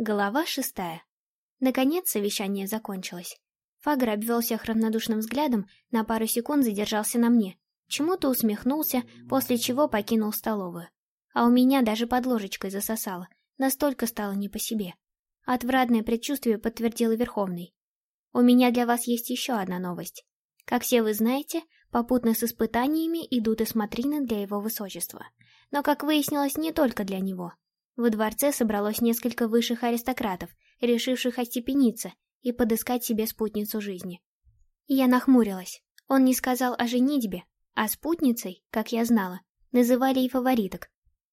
Глава шестая. Наконец совещание закончилось. Фагр обвел всех равнодушным взглядом, на пару секунд задержался на мне, чему-то усмехнулся, после чего покинул столовую. А у меня даже под ложечкой засосало, настолько стало не по себе. Отвратное предчувствие подтвердил Верховный. У меня для вас есть еще одна новость. Как все вы знаете, попутно с испытаниями идут и смотрины для его высочества. Но, как выяснилось, не только для него. Во дворце собралось несколько высших аристократов, решивших остепениться и подыскать себе спутницу жизни. Я нахмурилась. Он не сказал о женитьбе, а спутницей, как я знала, называли и фавориток.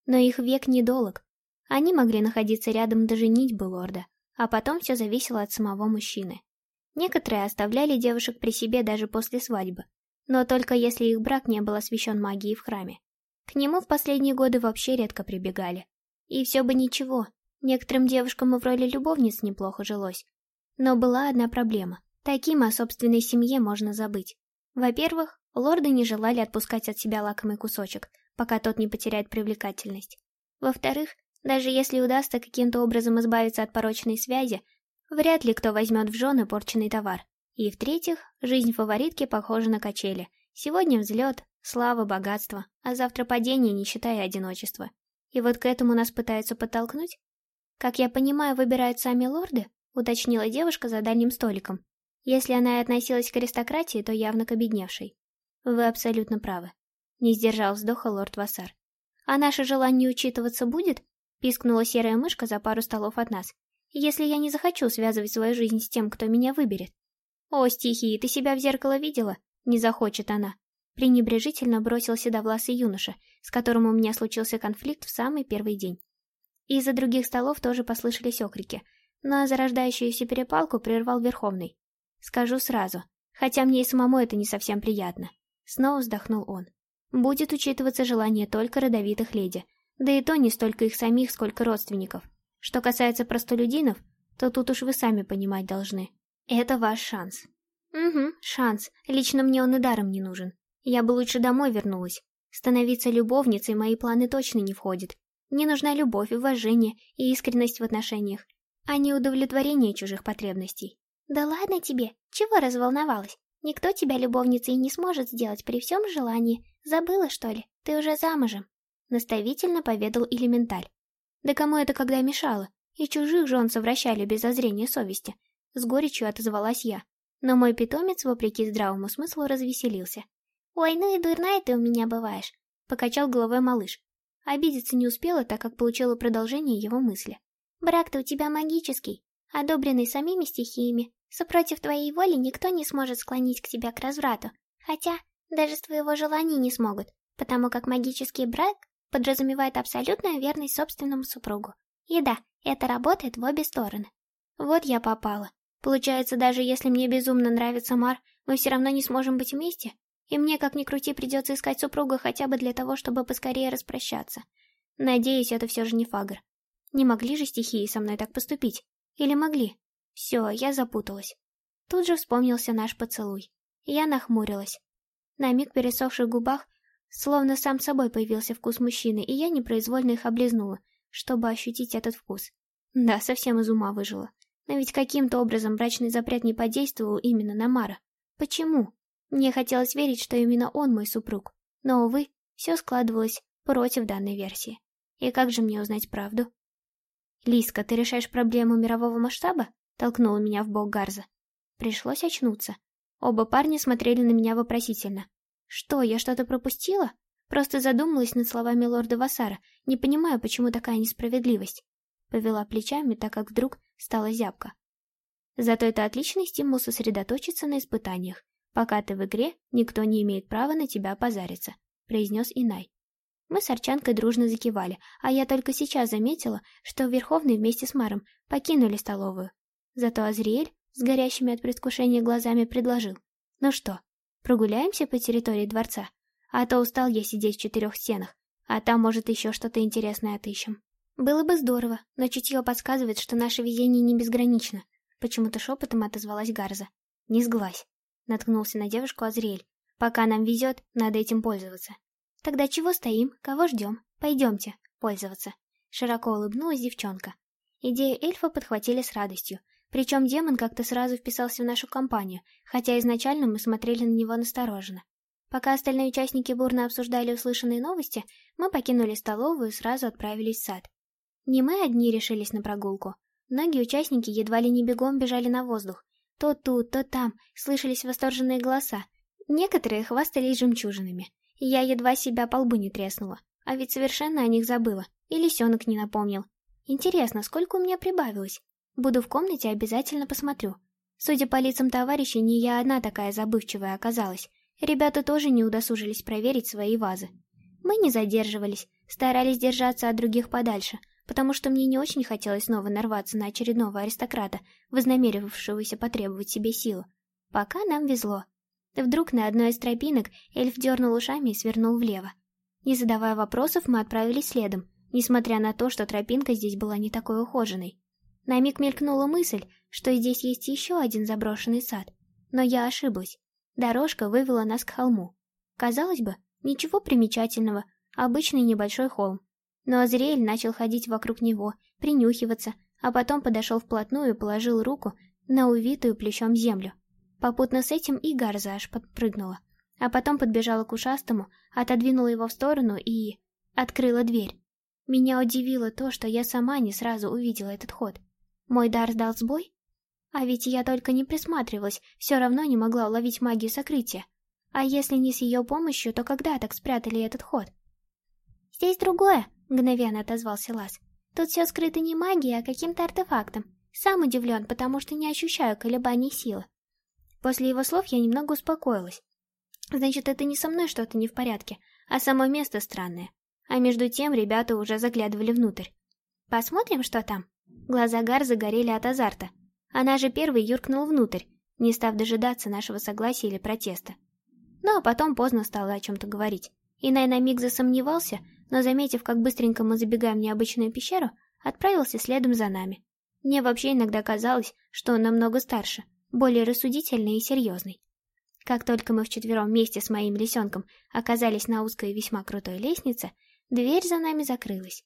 Но их век недолг. Они могли находиться рядом до женитьбы лорда, а потом все зависело от самого мужчины. Некоторые оставляли девушек при себе даже после свадьбы, но только если их брак не был освящен магией в храме. К нему в последние годы вообще редко прибегали. И все бы ничего, некоторым девушкам и в роли любовниц неплохо жилось. Но была одна проблема. Таким о собственной семье можно забыть. Во-первых, лорды не желали отпускать от себя лакомый кусочек, пока тот не потеряет привлекательность. Во-вторых, даже если удастся каким-то образом избавиться от порочной связи, вряд ли кто возьмет в жены порченный товар. И в-третьих, жизнь фаворитки похожа на качели. Сегодня взлет, слава, богатство, а завтра падение, не считая одиночества. И вот к этому нас пытаются подтолкнуть? Как я понимаю, выбирают сами лорды? Уточнила девушка за дальним столиком. Если она и относилась к аристократии, то явно к обедневшей. Вы абсолютно правы. Не сдержал вздоха лорд Вассар. А наше желание учитываться будет? Пискнула серая мышка за пару столов от нас. Если я не захочу связывать свою жизнь с тем, кто меня выберет. О, стихии, ты себя в зеркало видела? Не захочет она пренебрежительно бросил седовласый юноша, с которым у меня случился конфликт в самый первый день. Из-за других столов тоже послышались окрики, но зарождающуюся перепалку прервал Верховный. Скажу сразу, хотя мне и самому это не совсем приятно. Снова вздохнул он. Будет учитываться желание только родовитых леди, да и то не столько их самих, сколько родственников. Что касается простолюдинов, то тут уж вы сами понимать должны. Это ваш шанс. Угу, шанс. Лично мне он и даром не нужен. Я бы лучше домой вернулась. Становиться любовницей мои планы точно не входит. Мне нужна любовь, уважение и искренность в отношениях, а не удовлетворение чужих потребностей. Да ладно тебе, чего разволновалась? Никто тебя любовницей не сможет сделать при всем желании. Забыла, что ли? Ты уже замужем. Наставительно поведал элементаль. Да кому это когда мешало? И чужих жен совращали без зазрения совести. С горечью отозвалась я. Но мой питомец, вопреки здравому смыслу, развеселился. «Ой, ну и дурная ты у меня бываешь», — покачал головой малыш. Обидеться не успела, так как получила продолжение его мысли. «Брак-то у тебя магический, одобренный самими стихиями. Супротив твоей воли никто не сможет склонить к тебе к разврату. Хотя, даже с твоего желания не смогут, потому как магический брак подразумевает абсолютную верность собственному супругу. И да, это работает в обе стороны. Вот я попала. Получается, даже если мне безумно нравится Мар, мы все равно не сможем быть вместе? И мне, как ни крути, придется искать супруга хотя бы для того, чтобы поскорее распрощаться. Надеюсь, это все же не Фагр. Не могли же стихии со мной так поступить? Или могли? Все, я запуталась. Тут же вспомнился наш поцелуй. Я нахмурилась. На миг пересохших губах словно сам собой появился вкус мужчины, и я непроизвольно их облизнула, чтобы ощутить этот вкус. Да, совсем из ума выжила. Но ведь каким-то образом брачный запрет не подействовал именно на Мара. Почему? Мне хотелось верить, что именно он мой супруг, но, увы, все складывалось против данной версии. И как же мне узнать правду? «Лиска, ты решаешь проблему мирового масштаба?» — толкнула меня в бок Гарза. Пришлось очнуться. Оба парня смотрели на меня вопросительно. «Что, я что-то пропустила?» Просто задумалась над словами лорда Вассара, не понимая, почему такая несправедливость. Повела плечами, так как вдруг стала зябко. Зато это отличный стимул сосредоточиться на испытаниях «Пока ты в игре, никто не имеет права на тебя позариться», — произнес Инай. Мы с Арчанкой дружно закивали, а я только сейчас заметила, что Верховный вместе с Маром покинули столовую. Зато Азриэль с горящими от предвкушения глазами предложил. «Ну что, прогуляемся по территории дворца? А то устал я сидеть в четырех стенах, а там, может, еще что-то интересное отыщем». «Было бы здорово, но чутье подсказывает, что наше везение не безгранично», — почему-то шепотом отозвалась Гарза. «Не сглазь». Наткнулся на девушку Азриэль. Пока нам везет, надо этим пользоваться. Тогда чего стоим? Кого ждем? Пойдемте пользоваться. Широко улыбнулась девчонка. Идею эльфа подхватили с радостью, причем демон как-то сразу вписался в нашу компанию, хотя изначально мы смотрели на него настороженно. Пока остальные участники бурно обсуждали услышанные новости, мы покинули столовую и сразу отправились в сад. Не мы одни решились на прогулку. Многие участники едва ли не бегом бежали на воздух. То тут, то там слышались восторженные голоса. Некоторые хвастались жемчужинами. Я едва себя по лбу не треснула. А ведь совершенно о них забыла. И лисенок не напомнил. Интересно, сколько у меня прибавилось? Буду в комнате, обязательно посмотрю. Судя по лицам товарищей, не я одна такая забывчивая оказалась. Ребята тоже не удосужились проверить свои вазы. Мы не задерживались, старались держаться от других подальше, потому что мне не очень хотелось снова нарваться на очередного аристократа, вознамеривавшегося потребовать себе силу. Пока нам везло. Вдруг на одной из тропинок эльф дернул ушами и свернул влево. Не задавая вопросов, мы отправились следом, несмотря на то, что тропинка здесь была не такой ухоженной. На миг мелькнула мысль, что здесь есть еще один заброшенный сад. Но я ошиблась. Дорожка вывела нас к холму. Казалось бы, ничего примечательного, обычный небольшой холм. Но Азриэль начал ходить вокруг него, принюхиваться, а потом подошел вплотную и положил руку на увитую плечом землю. Попутно с этим и Гарза аж подпрыгнула. А потом подбежала к ушастому, отодвинула его в сторону и... открыла дверь. Меня удивило то, что я сама не сразу увидела этот ход. Мой дар сдал сбой? А ведь я только не присматривалась, все равно не могла уловить магию сокрытия. А если не с ее помощью, то когда так спрятали этот ход? «Здесь другое», — мгновенно отозвался Лас. «Тут все скрыто не магией, а каким-то артефактом. Сам удивлен, потому что не ощущаю колебаний силы». После его слов я немного успокоилась. Значит, это не со мной что-то не в порядке, а само место странное. А между тем ребята уже заглядывали внутрь. «Посмотрим, что там?» Глаза Гар загорели от азарта. Она же первой юркнула внутрь, не став дожидаться нашего согласия или протеста. Ну а потом поздно стало о чем-то говорить. Инай на миг засомневался, но, заметив, как быстренько мы забегаем в необычную пещеру, отправился следом за нами. Мне вообще иногда казалось, что он намного старше, более рассудительный и серьезный. Как только мы вчетвером вместе с моим лисенком оказались на узкой и весьма крутой лестнице, дверь за нами закрылась.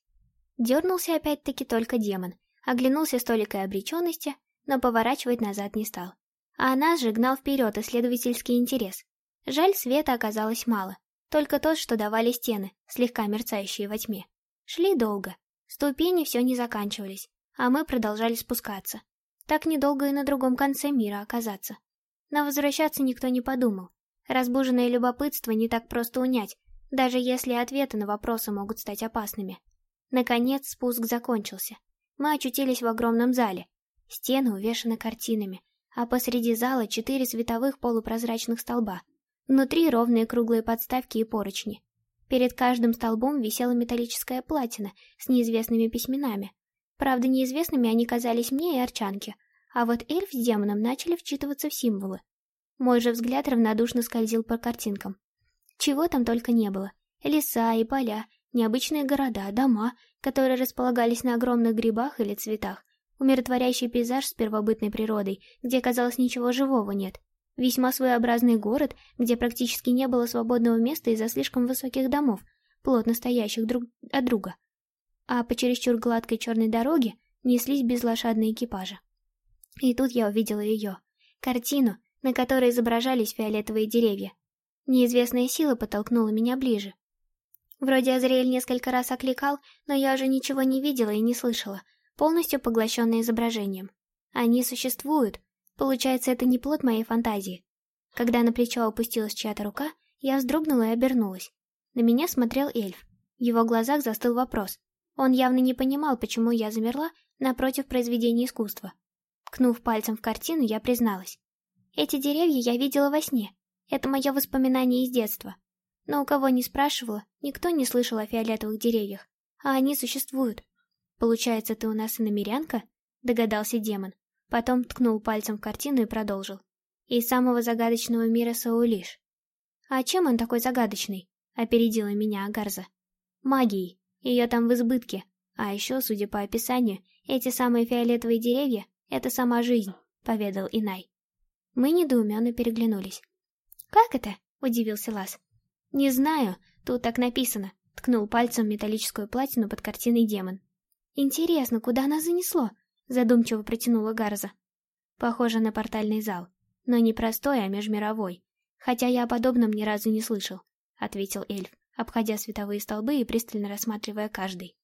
Дернулся опять-таки только демон, оглянулся с толикой обреченности, но поворачивать назад не стал. А нас же гнал вперед исследовательский интерес. Жаль, света оказалось мало, только тот, что давали стены, слегка мерцающие во тьме. Шли долго, ступени все не заканчивались, а мы продолжали спускаться. Так недолго и на другом конце мира оказаться. Но возвращаться никто не подумал. Разбуженное любопытство не так просто унять, даже если ответы на вопросы могут стать опасными. Наконец спуск закончился. Мы очутились в огромном зале. Стены увешаны картинами, а посреди зала четыре световых полупрозрачных столба. Внутри ровные круглые подставки и поручни. Перед каждым столбом висела металлическая платина с неизвестными письменами. Правда, неизвестными они казались мне и Арчанке, а вот эльф с демоном начали вчитываться в символы. Мой же взгляд равнодушно скользил по картинкам. Чего там только не было. Леса и поля, необычные города, дома, которые располагались на огромных грибах или цветах, умиротворяющий пейзаж с первобытной природой, где, казалось, ничего живого нет, весьма своеобразный город, где практически не было свободного места из-за слишком высоких домов, плотно стоящих друг от друга. А по чересчур гладкой черной дороге неслись безлошадные экипажи. И тут я увидела ее. Картину, на которой изображались фиолетовые деревья. Неизвестная сила подтолкнула меня ближе, Вроде Азриэль несколько раз окликал, но я уже ничего не видела и не слышала, полностью поглощенная изображением. Они существуют. Получается, это не плод моей фантазии. Когда на плечо опустилась чья-то рука, я вздрогнула и обернулась. На меня смотрел эльф. В его глазах застыл вопрос. Он явно не понимал, почему я замерла напротив произведения искусства. Ткнув пальцем в картину, я призналась. Эти деревья я видела во сне. Это мое воспоминание из детства. Но у кого не спрашивала, никто не слышал о фиолетовых деревьях, а они существуют. Получается, ты у нас иномерянка? Догадался демон. Потом ткнул пальцем в картину и продолжил. Из самого загадочного мира Саулиш. А чем он такой загадочный? Опередила меня Агарза. Магией. Ее там в избытке. А еще, судя по описанию, эти самые фиолетовые деревья — это сама жизнь, поведал Инай. Мы недоуменно переглянулись. «Как это?» — удивился Лас. «Не знаю, тут так написано», — ткнул пальцем металлическую платину под картиной демон. Интересно, куда нас занесло? Задумчиво протянула Гарза. Похоже на портальный зал, но не простой, а межмировой. Хотя я о подобном ни разу не слышал, ответил эльф, обходя световые столбы и пристально рассматривая каждый.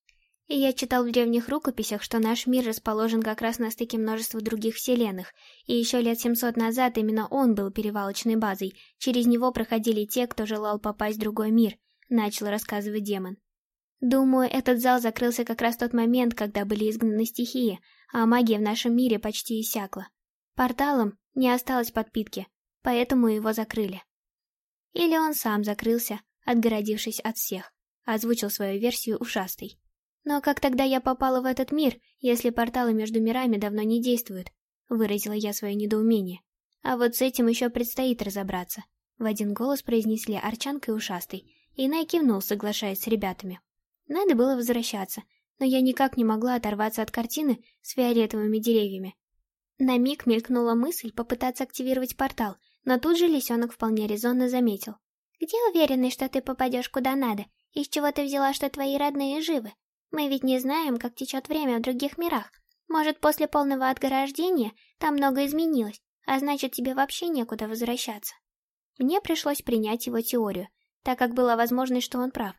И я читал в древних рукописях, что наш мир расположен как раз на стыке множества других вселенных, и еще лет 700 назад именно он был перевалочной базой, через него проходили те, кто желал попасть в другой мир, начал рассказывать демон. Думаю, этот зал закрылся как раз в тот момент, когда были изгнаны стихии, а магия в нашем мире почти иссякла. Порталом не осталось подпитки, поэтому его закрыли. Или он сам закрылся, отгородившись от всех, озвучил свою версию ушастый. «Но как тогда я попала в этот мир, если порталы между мирами давно не действуют?» Выразила я свое недоумение. А вот с этим еще предстоит разобраться. В один голос произнесли Арчанка и Ушастый, и Най кивнул, соглашаясь с ребятами. Надо было возвращаться, но я никак не могла оторваться от картины с фиолетовыми деревьями. На миг мелькнула мысль попытаться активировать портал, но тут же лисенок вполне резонно заметил. «Где уверенность, что ты попадешь куда надо? Из чего ты взяла, что твои родные живы? Мы ведь не знаем, как течет время в других мирах. Может, после полного отгорождения там много изменилось, а значит, тебе вообще некуда возвращаться. Мне пришлось принять его теорию, так как была возможность, что он прав.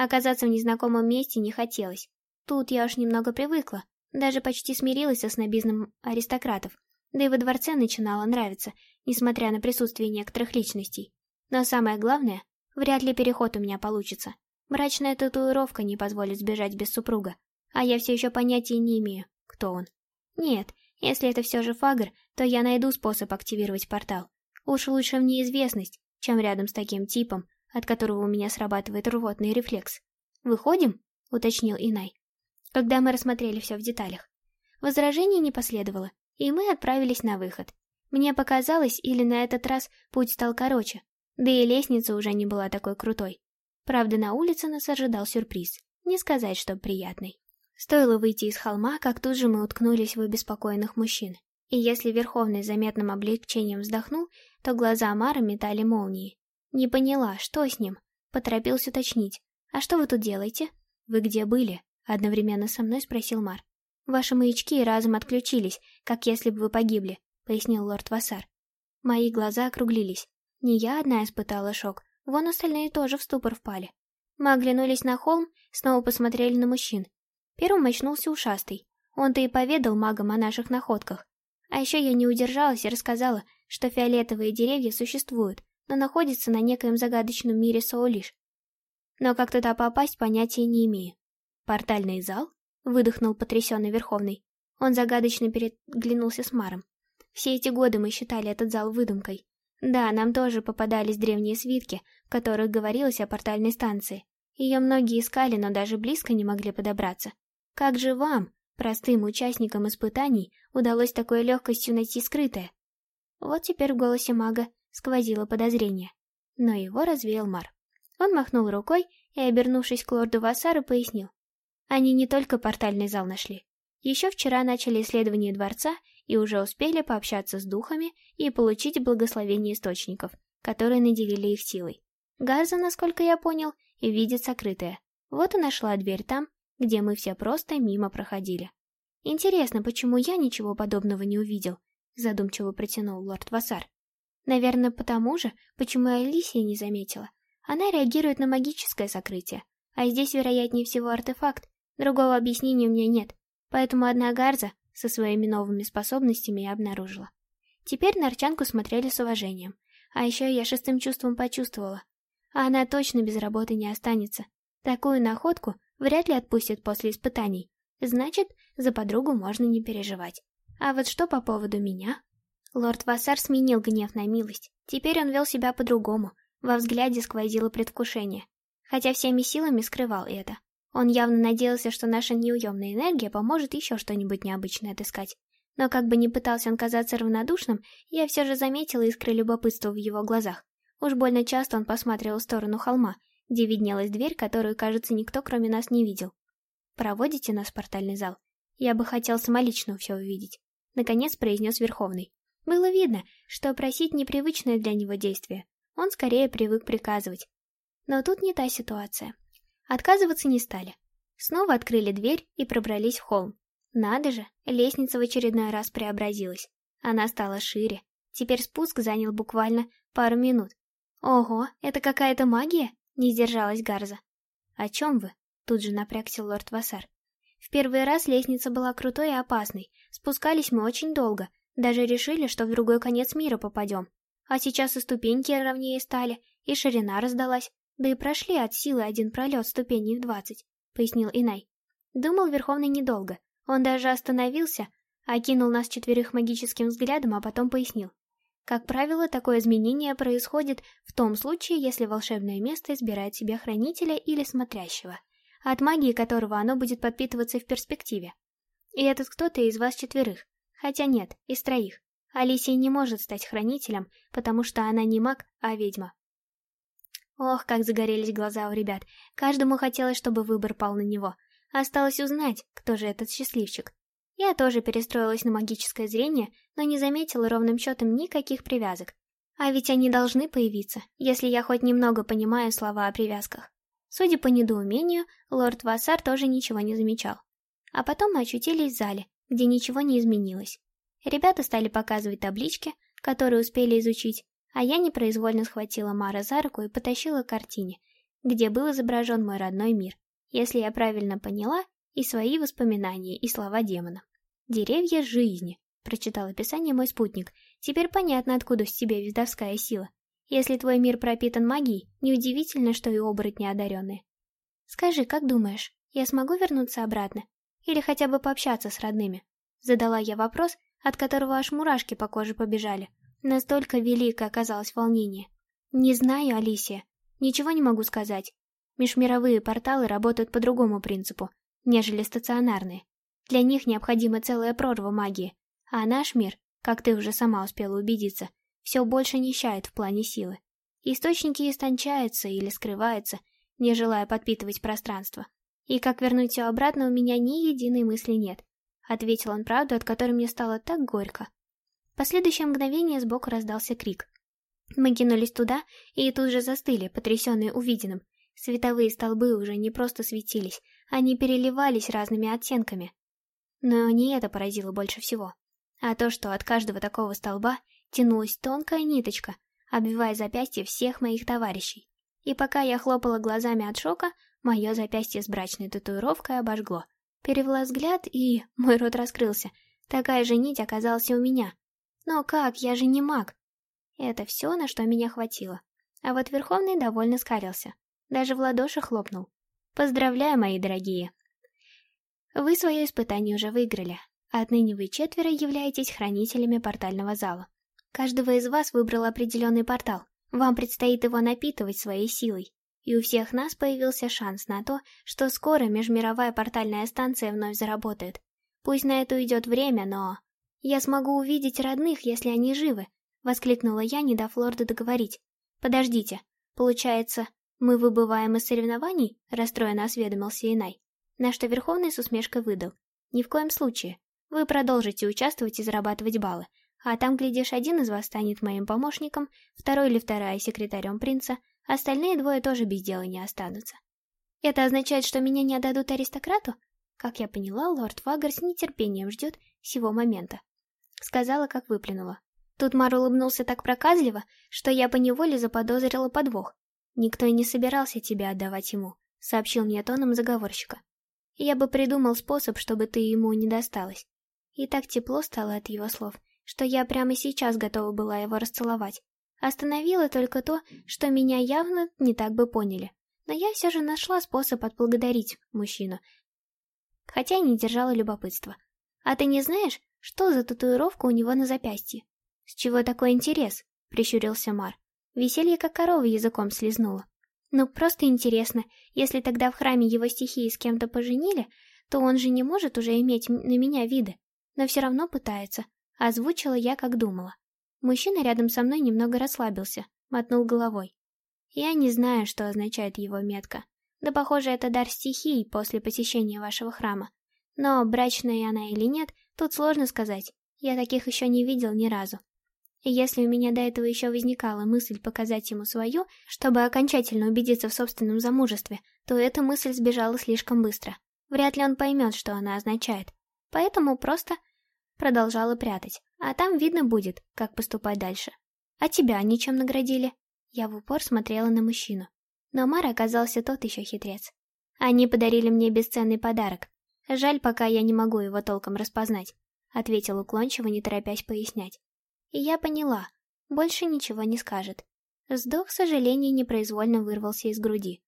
Оказаться в незнакомом месте не хотелось. Тут я уж немного привыкла, даже почти смирилась со снобизмом аристократов, да и во дворце начинало нравиться, несмотря на присутствие некоторых личностей. Но самое главное, вряд ли переход у меня получится. Брачная татуировка не позволит сбежать без супруга, а я все еще понятия не имею, кто он. Нет, если это все же Фагр, то я найду способ активировать портал. Уж лучше в неизвестность, чем рядом с таким типом, от которого у меня срабатывает рвотный рефлекс. «Выходим?» — уточнил Инай. Когда мы рассмотрели все в деталях. Возражений не последовало, и мы отправились на выход. Мне показалось, или на этот раз путь стал короче, да и лестница уже не была такой крутой. Правда, на улице нас ожидал сюрприз. Не сказать, что приятный. Стоило выйти из холма, как тут же мы уткнулись в обеспокоенных мужчин. И если Верховный заметным облегчением вздохнул, то глаза Амара метали молнии. Не поняла, что с ним. Поторопился уточнить. «А что вы тут делаете?» «Вы где были?» Одновременно со мной спросил Мар. «Ваши маячки разом отключились, как если бы вы погибли», — пояснил лорд Вассар. Мои глаза округлились. Не я одна испытала шок, Вон остальные тоже в ступор впали. Мы оглянулись на холм, снова посмотрели на мужчин. Первым очнулся ушастый. Он-то и поведал магам о наших находках. А еще я не удержалась и рассказала, что фиолетовые деревья существуют, но находятся на некоем загадочном мире Соулиш. Но как туда попасть, понятия не имею. «Портальный зал?» — выдохнул потрясенный Верховный. Он загадочно переглянулся с Маром. Все эти годы мы считали этот зал выдумкой. Да, нам тоже попадались древние свитки, в которых говорилось о портальной станции. Ее многие искали, но даже близко не могли подобраться. Как же вам, простым участникам испытаний, удалось такой легкостью найти скрытое? Вот теперь в голосе мага сквозило подозрение. Но его развеял Мар. Он махнул рукой и, обернувшись к лорду Вассару, пояснил. Они не только портальный зал нашли. Еще вчера начали исследование дворца и уже успели пообщаться с духами и получить благословение источников, которые наделили их силой. Газа, насколько я понял, видит сокрытое. Вот и нашла дверь там, где мы все просто мимо проходили. Интересно, почему я ничего подобного не увидел? Задумчиво протянул лорд Вассар. Наверное, потому же, почему Алисия не заметила. Она реагирует на магическое сокрытие, а здесь, вероятнее всего, артефакт. Другого объяснения у меня нет. Поэтому одна Гарза со своими новыми способностями я обнаружила. Теперь на Арчанку смотрели с уважением. А еще я шестым чувством почувствовала. А она точно без работы не останется. Такую находку вряд ли отпустят после испытаний. Значит, за подругу можно не переживать. А вот что по поводу меня? Лорд Вассар сменил гнев на милость. Теперь он вел себя по-другому. Во взгляде сквозило предвкушение. Хотя всеми силами скрывал это. Он явно надеялся, что наша неуемная энергия поможет еще что-нибудь необычное отыскать. Но как бы ни пытался он казаться равнодушным, я все же заметила искры любопытства в его глазах. Уж больно часто он посматривал в сторону холма, где виднелась дверь, которую, кажется, никто кроме нас не видел. «Проводите нас в портальный зал? Я бы хотел самолично все увидеть», — наконец произнес Верховный. Было видно, что просить непривычное для него действие. Он скорее привык приказывать. Но тут не та ситуация. Отказываться не стали. Снова открыли дверь и пробрались в холм. Надо же, лестница в очередной раз преобразилась. Она стала шире. Теперь спуск занял буквально пару минут. «Ого, это какая-то магия?» — не сдержалась Гарза. «О чем вы?» — тут же напрягся лорд Вассар. В первый раз лестница была крутой и опасной. Спускались мы очень долго. Даже решили, что в другой конец мира попадем. А сейчас и ступеньки ровнее стали, и ширина раздалась. Да и прошли от силы один пролет ступеней в двадцать пояснил Инай. Думал Верховный недолго. Он даже остановился, окинул нас четверых магическим взглядом, а потом пояснил. Как правило, такое изменение происходит в том случае, если волшебное место избирает себе хранителя или смотрящего, от магии которого оно будет подпитываться в перспективе. И этот кто-то из вас четверых. Хотя нет, из троих. Алисия не может стать хранителем, потому что она не маг, а ведьма. Ох, как загорелись глаза у ребят. Каждому хотелось, чтобы выбор пал на него. Осталось узнать, кто же этот счастливчик. Я тоже перестроилась на магическое зрение, но не заметила ровным счетом никаких привязок. А ведь они должны появиться, если я хоть немного понимаю слова о привязках. Судя по недоумению, лорд Вассар тоже ничего не замечал. А потом мы очутились в зале, где ничего не изменилось. Ребята стали показывать таблички, которые успели изучить, а я непроизвольно схватила Мара за руку и потащила к картине, где был изображен мой родной мир, если я правильно поняла, и свои воспоминания, и слова демона. «Деревья жизни», — прочитал описание мой спутник. «Теперь понятно, откуда в тебе видовская сила. Если твой мир пропитан магией, неудивительно, что и оборотни одаренные. Скажи, как думаешь, я смогу вернуться обратно? Или хотя бы пообщаться с родными?» Задала я вопрос, от которого аж мурашки по коже побежали. Настолько велико оказалось волнение. Не знаю, Алисия. Ничего не могу сказать. Межмировые порталы работают по другому принципу, нежели стационарные. Для них необходима целая прорва магии. А наш мир, как ты уже сама успела убедиться, все больше нищает в плане силы. Источники истончаются или скрываются, не желая подпитывать пространство. И как вернуть все обратно, у меня ни единой мысли нет. Ответил он правду, от которой мне стало так горько последующее мгновение сбоку раздался крик. Мы кинулись туда и тут же застыли, потрясенные увиденным. Световые столбы уже не просто светились, они переливались разными оттенками. Но не это поразило больше всего, а то, что от каждого такого столба тянулась тонкая ниточка, обвивая запястье всех моих товарищей. И пока я хлопала глазами от шока, мое запястье с брачной татуировкой обожгло. Перевела взгляд, и мой рот раскрылся. Такая же нить оказалась у меня. Но как, я же не маг. Это все, на что меня хватило. А вот Верховный довольно скарился. Даже в ладоши хлопнул. Поздравляю, мои дорогие. Вы свое испытание уже выиграли. Отныне вы четверо являетесь хранителями портального зала. Каждого из вас выбрал определенный портал. Вам предстоит его напитывать своей силой. И у всех нас появился шанс на то, что скоро межмировая портальная станция вновь заработает. Пусть на это уйдет время, но... «Я смогу увидеть родных, если они живы», — воскликнула я, не дав лорду договорить. «Подождите, получается, мы выбываем из соревнований?» — расстроенно осведомился Инай. На что Верховный с усмешкой выдал. «Ни в коем случае. Вы продолжите участвовать и зарабатывать баллы. А там, глядишь, один из вас станет моим помощником, второй или вторая секретарем принца, остальные двое тоже без дела не останутся. Это означает, что меня не отдадут аристократу? Как я поняла, лорд Вагар с нетерпением ждет сего момента. Сказала, как выплюнула. Тут Мар улыбнулся так проказливо, что я поневоле заподозрила подвох. Никто и не собирался тебя отдавать ему, сообщил мне тоном заговорщика. Я бы придумал способ, чтобы ты ему не досталась. И так тепло стало от его слов, что я прямо сейчас готова была его расцеловать. Остановило только то, что меня явно не так бы поняли. Но я все же нашла способ отблагодарить мужчину, хотя не держала любопытства. А ты не знаешь, что за татуировка у него на запястье? С чего такой интерес? Прищурился Мар. Веселье как корова языком слезнула. Ну, просто интересно, если тогда в храме его стихии с кем-то поженили, то он же не может уже иметь на меня виды. Но все равно пытается. Озвучила я, как думала. Мужчина рядом со мной немного расслабился, мотнул головой. Я не знаю, что означает его метка. Да, похоже, это дар стихий после посещения вашего храма. Но брачная она или нет, тут сложно сказать. Я таких еще не видел ни разу. И если у меня до этого еще возникала мысль показать ему свою, чтобы окончательно убедиться в собственном замужестве, то эта мысль сбежала слишком быстро. Вряд ли он поймет, что она означает. Поэтому просто продолжала прятать. А там видно будет, как поступать дальше. А тебя ничем наградили? Я в упор смотрела на мужчину. Но Мар оказался тот еще хитрец. Они подарили мне бесценный подарок. Жаль, пока я не могу его толком распознать, ответил уклончиво, не торопясь пояснять. И я поняла, больше ничего не скажет. Вздох сожаления непроизвольно вырвался из груди.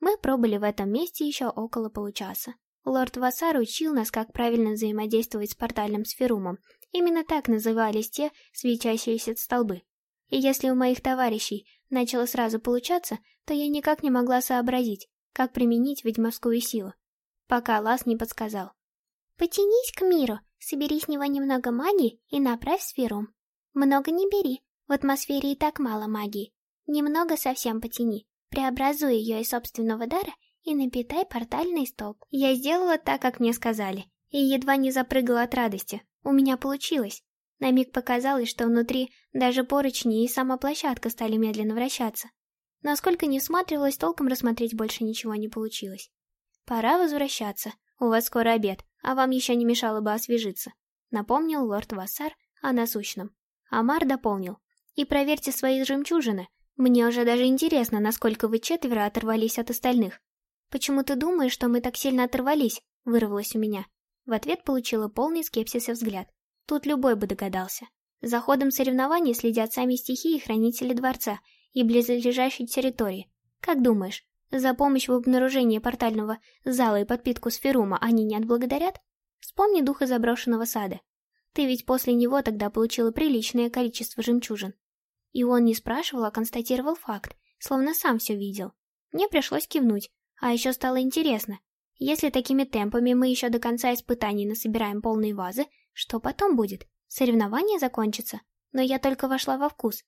Мы пробыли в этом месте еще около получаса. Лорд Вассар учил нас, как правильно взаимодействовать с портальным сферумом. Именно так назывались те светящиеся столбы. И если у моих товарищей начало сразу получаться, то я никак не могла сообразить, как применить ведьмовскую силу, пока Лас не подсказал. «Потянись к миру, собери с него немного магии и направь сферум. Много не бери, в атмосфере и так мало магии. Немного совсем потяни, преобразуй ее из собственного дара и напитай портальный столб. Я сделала так, как мне сказали, и едва не запрыгала от радости. У меня получилось. На миг показалось, что внутри даже поручни и сама площадка стали медленно вращаться. Но сколько не всматривалась, толком рассмотреть больше ничего не получилось. «Пора возвращаться. У вас скоро обед, а вам еще не мешало бы освежиться», — напомнил лорд Вассар о насущном. Амар дополнил. «И проверьте свои жемчужины. Мне уже даже интересно, насколько вы четверо оторвались от остальных. «Почему ты думаешь, что мы так сильно оторвались?» — вырвалось у меня. В ответ получила полный скепсис и взгляд. Тут любой бы догадался. За ходом соревнований следят сами стихии и хранители дворца и близлежащей территории. Как думаешь, за помощь в обнаружении портального зала и подпитку сферума они не отблагодарят? Вспомни духа заброшенного сада. Ты ведь после него тогда получила приличное количество жемчужин. И он не спрашивал, а констатировал факт, словно сам все видел. Мне пришлось кивнуть, а еще стало интересно, если такими темпами мы еще до конца испытаний насобираем полные вазы, что потом будет? Соревнование закончится? Но я только вошла во вкус.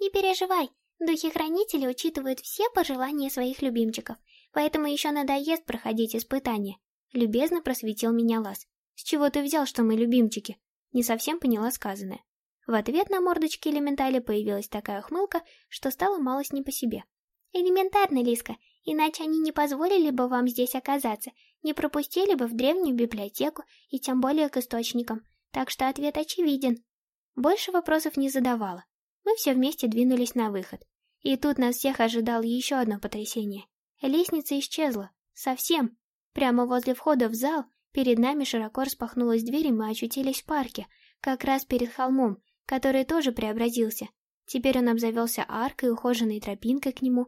Не переживай, духи-хранители учитывают все пожелания своих любимчиков, поэтому еще надоест проходить испытания. Любезно просветил меня Лас. С чего ты взял, что мы любимчики? Не совсем поняла сказанное. В ответ на мордочке элементали появилась такая ухмылка, что стало малость не по себе. Элементарно, Лиска, иначе они не позволили бы вам здесь оказаться, не пропустили бы в древнюю библиотеку и тем более к источникам, так что ответ очевиден. Больше вопросов не задавала. Мы все вместе двинулись на выход. И тут нас всех ожидало еще одно потрясение. Лестница исчезла. Совсем. Прямо возле входа в зал перед нами широко распахнулась дверь, и мы очутились в парке, как раз перед холмом, который тоже преобразился. Теперь он обзавелся аркой, ухоженной тропинкой к нему,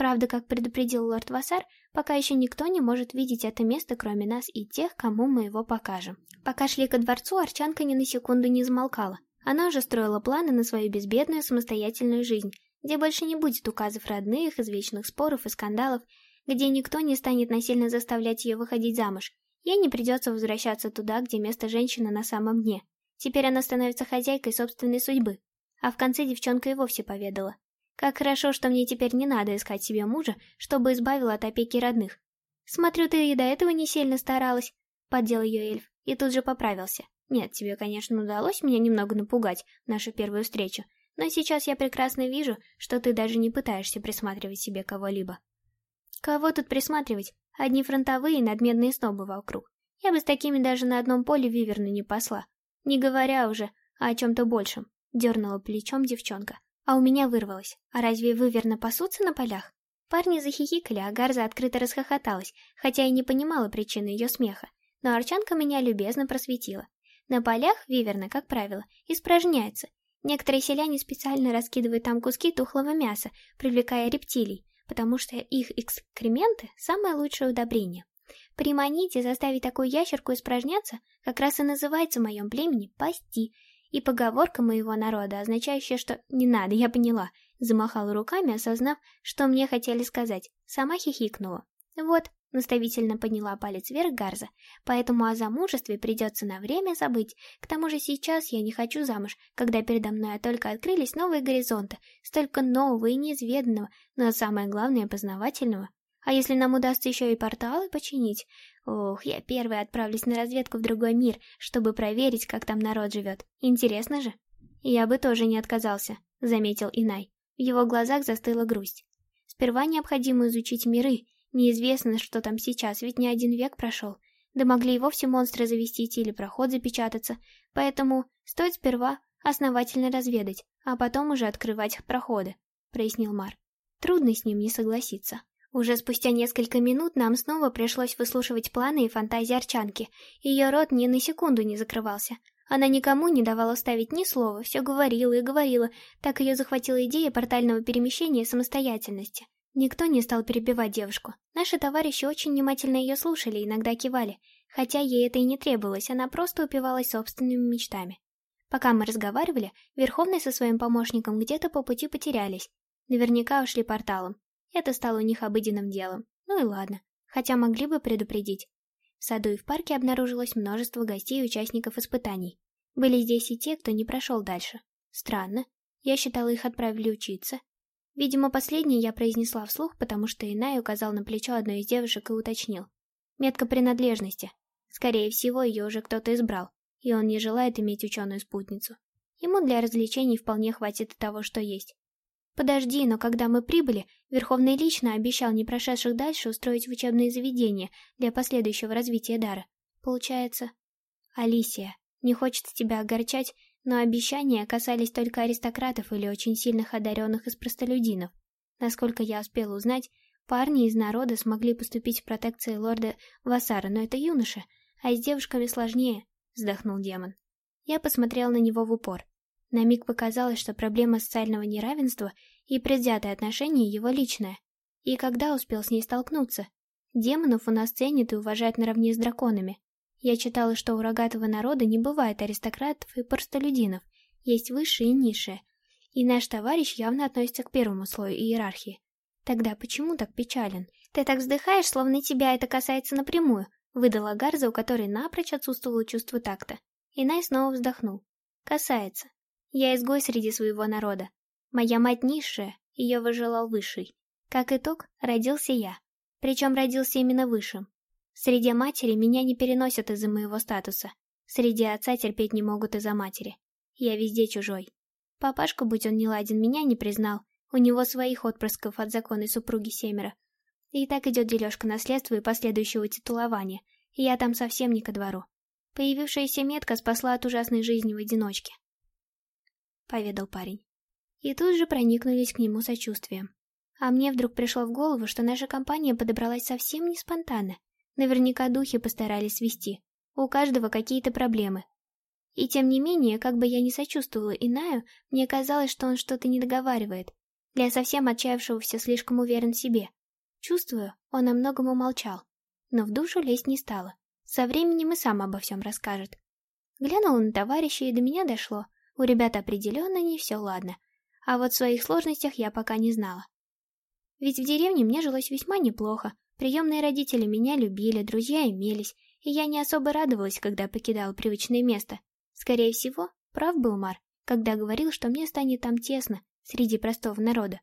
Правда, как предупредил лорд Вассар, пока еще никто не может видеть это место, кроме нас и тех, кому мы его покажем. Пока шли ко дворцу, Арчанка ни на секунду не замолкала. Она уже строила планы на свою безбедную самостоятельную жизнь, где больше не будет указов родных, извечных споров и скандалов, где никто не станет насильно заставлять ее выходить замуж. Ей не придется возвращаться туда, где место женщины на самом дне. Теперь она становится хозяйкой собственной судьбы. А в конце девчонка и вовсе поведала. Как хорошо, что мне теперь не надо искать себе мужа, чтобы избавил от опеки родных. Смотрю, ты и до этого не сильно старалась, поддел ее эльф, и тут же поправился. Нет, тебе, конечно, удалось меня немного напугать в нашу первую встречу, но сейчас я прекрасно вижу, что ты даже не пытаешься присматривать себе кого-либо. Кого тут присматривать? Одни фронтовые и надменные снобы вокруг. Я бы с такими даже на одном поле виверну не посла. Не говоря уже о чем-то большем, дернула плечом девчонка. А у меня вырвалось. А разве вы верно пасутся на полях? Парни захихикали, а Гарза открыто расхохоталась, хотя и не понимала причины ее смеха. Но Арчанка меня любезно просветила. На полях виверны, как правило, испражняются. Некоторые селяне специально раскидывают там куски тухлого мяса, привлекая рептилий, потому что их экскременты – самое лучшее удобрение. Приманить и заставить такую ящерку испражняться как раз и называется в моем племени «пасти», и поговорка моего народа, означающая, что «не надо, я поняла», замахала руками, осознав, что мне хотели сказать. Сама хихикнула. «Вот», — наставительно подняла палец вверх Гарза, «поэтому о замужестве придется на время забыть. К тому же сейчас я не хочу замуж, когда передо мной только открылись новые горизонты, столько нового и неизведанного, но самое главное — познавательного. А если нам удастся еще и порталы починить? Ох, я первая отправлюсь на разведку в другой мир, чтобы проверить, как там народ живет. Интересно же. Я бы тоже не отказался, заметил Инай. В его глазах застыла грусть. Сперва необходимо изучить миры, Неизвестно, что там сейчас, ведь не один век прошел. Да могли и вовсе монстры завестись или проход запечататься, поэтому стоит сперва основательно разведать, а потом уже открывать проходы, прояснил Мар. Трудно с ним не согласиться. Уже спустя несколько минут нам снова пришлось выслушивать планы и фантазии Арчанки. Ее рот ни на секунду не закрывался. Она никому не давала ставить ни слова, все говорила и говорила, так ее захватила идея портального перемещения и самостоятельности. Никто не стал перебивать девушку. Наши товарищи очень внимательно ее слушали, иногда кивали. Хотя ей это и не требовалось, она просто упивалась собственными мечтами. Пока мы разговаривали, Верховный со своим помощником где-то по пути потерялись. Наверняка ушли порталом. Это стало у них обыденным делом. Ну и ладно. Хотя могли бы предупредить. В саду и в парке обнаружилось множество гостей и участников испытаний. Были здесь и те, кто не прошел дальше. Странно. Я считала, их отправили учиться. Видимо, последнее я произнесла вслух, потому что Инай указал на плечо одной из девушек и уточнил. Метка принадлежности. Скорее всего, ее уже кто-то избрал, и он не желает иметь ученую спутницу. Ему для развлечений вполне хватит того, что есть. Подожди, но когда мы прибыли, Верховный лично обещал не прошедших дальше устроить в учебные заведения для последующего развития дара. Получается... Алисия, не хочется тебя огорчать, но обещания касались только аристократов или очень сильных одаренных из простолюдинов. Насколько я успела узнать, парни из народа смогли поступить в протекции лорда Вассара, но это юноши, а с девушками сложнее, вздохнул демон. Я посмотрел на него в упор. На миг показалось, что проблема социального неравенства и предвзятое отношение его личное. И когда успел с ней столкнуться? Демонов у нас ценят и уважают наравне с драконами. Я читала, что у рогатого народа не бывает аристократов и простолюдинов, есть высшие и низшие. И наш товарищ явно относится к первому слою иерархии. Тогда почему так печален? Ты так вздыхаешь, словно тебя это касается напрямую, выдала Гарза, у которой напрочь отсутствовало чувство такта. Инай снова вздохнул. Касается. Я изгой среди своего народа. Моя мать низшая, ее выжелал высший. Как итог, родился я. Причем родился именно высшим. Среди матери меня не переносят из-за моего статуса. Среди отца терпеть не могут из-за матери. Я везде чужой. Папашка, будь он не ладен, меня не признал. У него своих отпрысков от законной супруги семеро. И так идет дележка наследства и последующего титулования. И я там совсем не ко двору. Появившаяся метка спасла от ужасной жизни в одиночке поведал парень. И тут же проникнулись к нему сочувствием. А мне вдруг пришло в голову, что наша компания подобралась совсем не спонтанно. Наверняка духи постарались свести. У каждого какие-то проблемы. И тем не менее, как бы я ни сочувствовала Инаю, мне казалось, что он что-то не договаривает. Для совсем отчаявшегося слишком уверен в себе. Чувствую, он о многом умолчал. Но в душу лезть не стала. Со временем и сам обо всем расскажет. Глянула на товарища, и до меня дошло, у ребят определенно не все ладно. А вот в своих сложностях я пока не знала. Ведь в деревне мне жилось весьма неплохо. Приемные родители меня любили, друзья имелись, и я не особо радовалась, когда покидала привычное место. Скорее всего, прав был Мар, когда говорил, что мне станет там тесно, среди простого народа.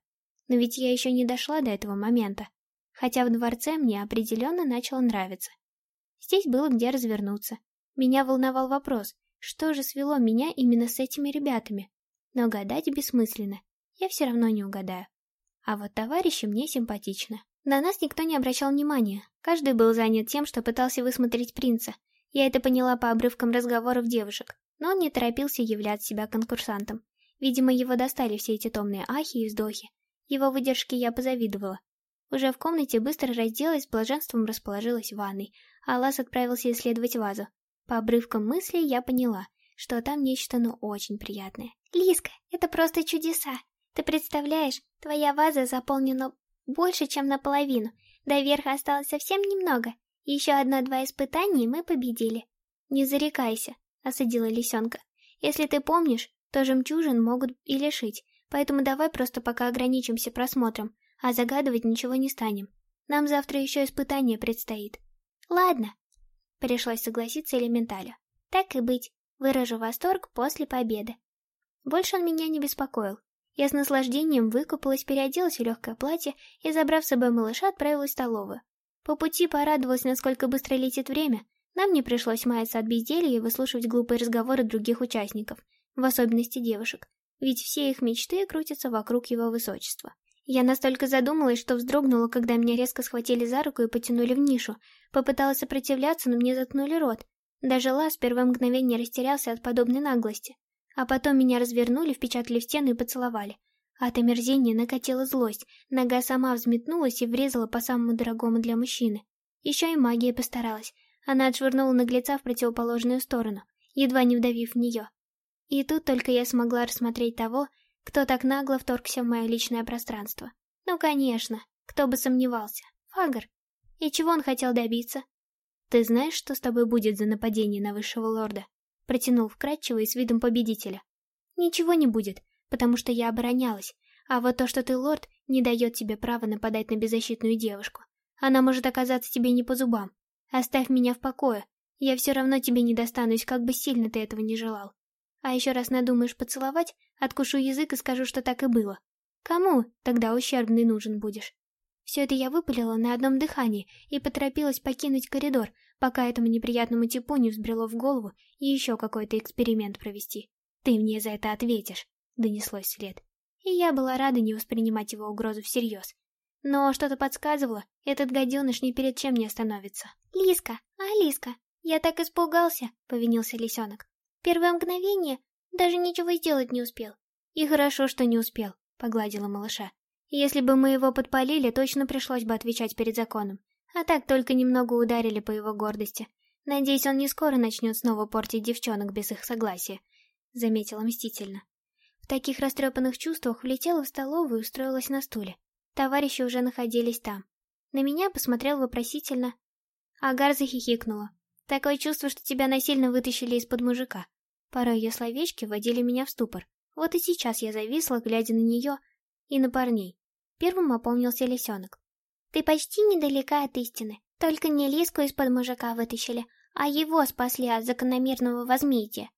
Но ведь я еще не дошла до этого момента. Хотя в дворце мне определенно начало нравиться. Здесь было где развернуться. Меня волновал вопрос, что же свело меня именно с этими ребятами? Но гадать бессмысленно. Я все равно не угадаю. А вот товарищи мне симпатичны. На нас никто не обращал внимания. Каждый был занят тем, что пытался высмотреть принца. Я это поняла по обрывкам разговоров девушек. Но он не торопился являть себя конкурсантом. Видимо, его достали все эти томные ахи и вздохи. Его выдержке я позавидовала. Уже в комнате быстро разделась, блаженством расположилась в ванной, а Лас отправился исследовать вазу. По обрывкам мыслей я поняла, что там нечто ну очень приятное. «Лиска, это просто чудеса! Ты представляешь, твоя ваза заполнена больше, чем наполовину. До верха осталось совсем немного. Еще одно-два испытания, и мы победили». «Не зарекайся», — осадила лисенка. «Если ты помнишь, то жемчужин могут и лишить, поэтому давай просто пока ограничимся просмотром, а загадывать ничего не станем. Нам завтра еще испытание предстоит». «Ладно», Пришлось согласиться элементалю. Так и быть, выражу восторг после победы. Больше он меня не беспокоил. Я с наслаждением выкупалась, переоделась в легкое платье и, забрав с собой малыша, отправилась в столовую. По пути порадовалась, насколько быстро летит время. Нам не пришлось маяться от безделья и выслушивать глупые разговоры других участников, в особенности девушек, ведь все их мечты крутятся вокруг его высочества. Я настолько задумалась, что вздрогнула, когда меня резко схватили за руку и потянули в нишу. Попыталась сопротивляться, но мне заткнули рот. Даже Лас в первое мгновение растерялся от подобной наглости. А потом меня развернули, впечатали в стену и поцеловали. От омерзения накатила злость, нога сама взметнулась и врезала по самому дорогому для мужчины. Еще и магия постаралась. Она отшвырнула наглеца в противоположную сторону, едва не вдавив в нее. И тут только я смогла рассмотреть того, кто так нагло вторгся в мое личное пространство. Ну, конечно, кто бы сомневался. Фагр. И чего он хотел добиться? «Ты знаешь, что с тобой будет за нападение на высшего лорда?» Протянул вкратчиво и с видом победителя. «Ничего не будет, потому что я оборонялась. А вот то, что ты лорд, не дает тебе права нападать на беззащитную девушку. Она может оказаться тебе не по зубам. Оставь меня в покое. Я все равно тебе не достанусь, как бы сильно ты этого не желал. А еще раз надумаешь поцеловать, откушу язык и скажу, что так и было. Кому тогда ущербный нужен будешь? Все это я выпалила на одном дыхании и поторопилась покинуть коридор, пока этому неприятному типу не взбрело в голову и еще какой-то эксперимент провести. Ты мне за это ответишь донеслось вслед. И я была рада не воспринимать его угрозу всерьез. Но что-то подсказывало, этот гаденыш ни перед чем не остановится. «Лиска, а, Лиска, я так испугался», — повинился лисенок. «Первое мгновение даже ничего сделать не успел». «И хорошо, что не успел», — погладила малыша. «Если бы мы его подпалили, точно пришлось бы отвечать перед законом. А так только немного ударили по его гордости. Надеюсь, он не скоро начнет снова портить девчонок без их согласия», — заметила мстительно. В таких растрепанных чувствах влетела в столовую и устроилась на стуле. Товарищи уже находились там. На меня посмотрел вопросительно. Агар захихикнула. Такое чувство, что тебя насильно вытащили из-под мужика. Порой ее словечки вводили меня в ступор. Вот и сейчас я зависла, глядя на нее и на парней. Первым опомнился лисенок. Ты почти недалека от истины. Только не Лиску из-под мужика вытащили, а его спасли от закономерного возмездия.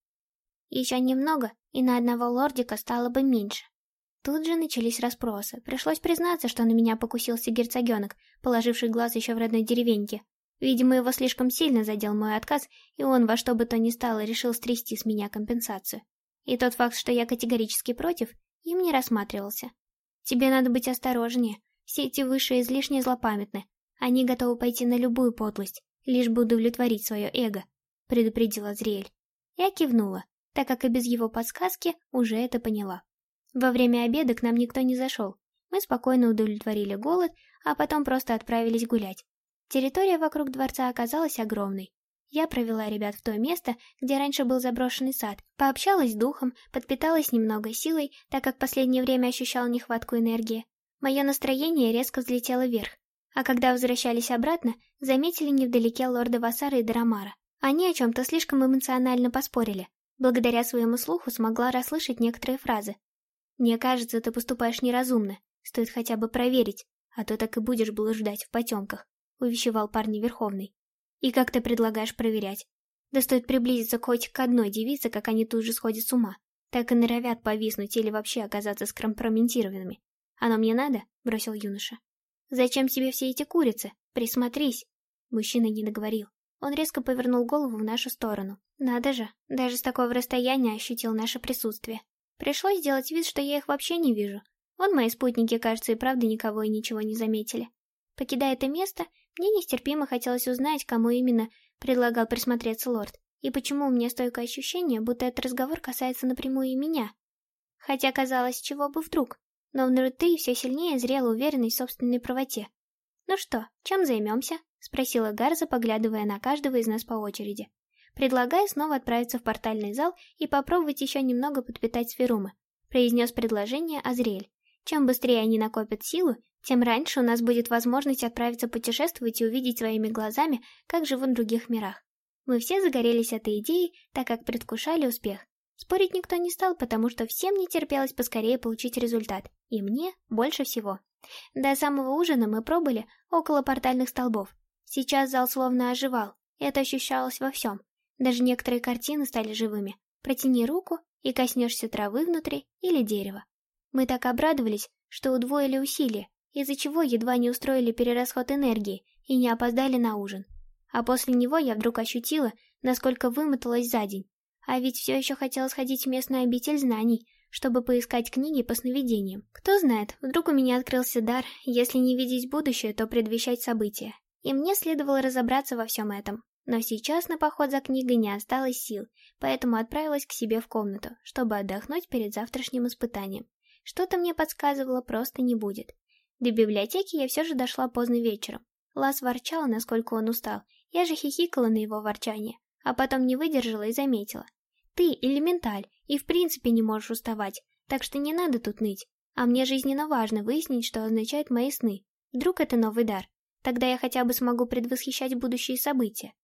Еще немного, и на одного лордика стало бы меньше. Тут же начались расспросы. Пришлось признаться, что на меня покусился герцогенок, положивший глаз еще в родной деревеньке. Видимо, его слишком сильно задел мой отказ, и он во что бы то ни стало решил стрясти с меня компенсацию. И тот факт, что я категорически против, им не рассматривался. Тебе надо быть осторожнее. Все эти высшие излишне злопамятны. Они готовы пойти на любую подлость, лишь бы удовлетворить свое эго, предупредила Зриэль. Я кивнула так как и без его подсказки уже это поняла. Во время обеда к нам никто не зашел. Мы спокойно удовлетворили голод, а потом просто отправились гулять. Территория вокруг дворца оказалась огромной. Я провела ребят в то место, где раньше был заброшенный сад, пообщалась с духом, подпиталась немного силой, так как последнее время ощущала нехватку энергии. Мое настроение резко взлетело вверх, а когда возвращались обратно, заметили невдалеке лорда Васара и Дарамара. Они о чем-то слишком эмоционально поспорили, Благодаря своему слуху смогла расслышать некоторые фразы. «Мне кажется, ты поступаешь неразумно. Стоит хотя бы проверить, а то так и будешь блуждать в потемках», — увещевал парень Верховный. «И как ты предлагаешь проверять? Да стоит приблизиться хоть к одной девице, как они тут же сходят с ума. Так и норовят повиснуть или вообще оказаться скомпрометированными. Оно мне надо?» — бросил юноша. «Зачем тебе все эти курицы? Присмотрись!» Мужчина не договорил. Он резко повернул голову в нашу сторону. Надо же, даже с такого расстояния ощутил наше присутствие. Пришлось сделать вид, что я их вообще не вижу. Вон мои спутники, кажется, и правда никого и ничего не заметили. Покидая это место, мне нестерпимо хотелось узнать, кому именно предлагал присмотреться лорд, и почему у меня стойкое ощущение, будто этот разговор касается напрямую и меня. Хотя казалось, чего бы вдруг, но внутри все сильнее зрела уверенность в собственной правоте. «Ну что, чем займемся?» — спросила Гарза, поглядывая на каждого из нас по очереди. Предлагая снова отправиться в портальный зал и попробовать еще немного подпитать сферумы. Произнес предложение Азриэль. Чем быстрее они накопят силу, тем раньше у нас будет возможность отправиться путешествовать и увидеть своими глазами, как живут в других мирах. Мы все загорелись этой идеей, так как предвкушали успех. Спорить никто не стал, потому что всем не терпелось поскорее получить результат. И мне больше всего. До самого ужина мы пробыли около портальных столбов. Сейчас зал словно оживал, это ощущалось во всем. Даже некоторые картины стали живыми. Протяни руку и коснешься травы внутри или дерева. Мы так обрадовались, что удвоили усилия, из-за чего едва не устроили перерасход энергии и не опоздали на ужин. А после него я вдруг ощутила, насколько вымоталась за день. А ведь все еще хотела сходить в местную обитель знаний, чтобы поискать книги по сновидениям. Кто знает, вдруг у меня открылся дар, если не видеть будущее, то предвещать события. И мне следовало разобраться во всем этом. Но сейчас на поход за книгой не осталось сил, поэтому отправилась к себе в комнату, чтобы отдохнуть перед завтрашним испытанием. Что-то мне подсказывало, просто не будет. До библиотеки я все же дошла поздно вечером. Лас ворчал, насколько он устал. Я же хихикала на его ворчание, а потом не выдержала и заметила. Ты элементаль и в принципе не можешь уставать, так что не надо тут ныть. А мне жизненно важно выяснить, что означают мои сны. Вдруг это новый дар. Тогда я хотя бы смогу предвосхищать будущие события.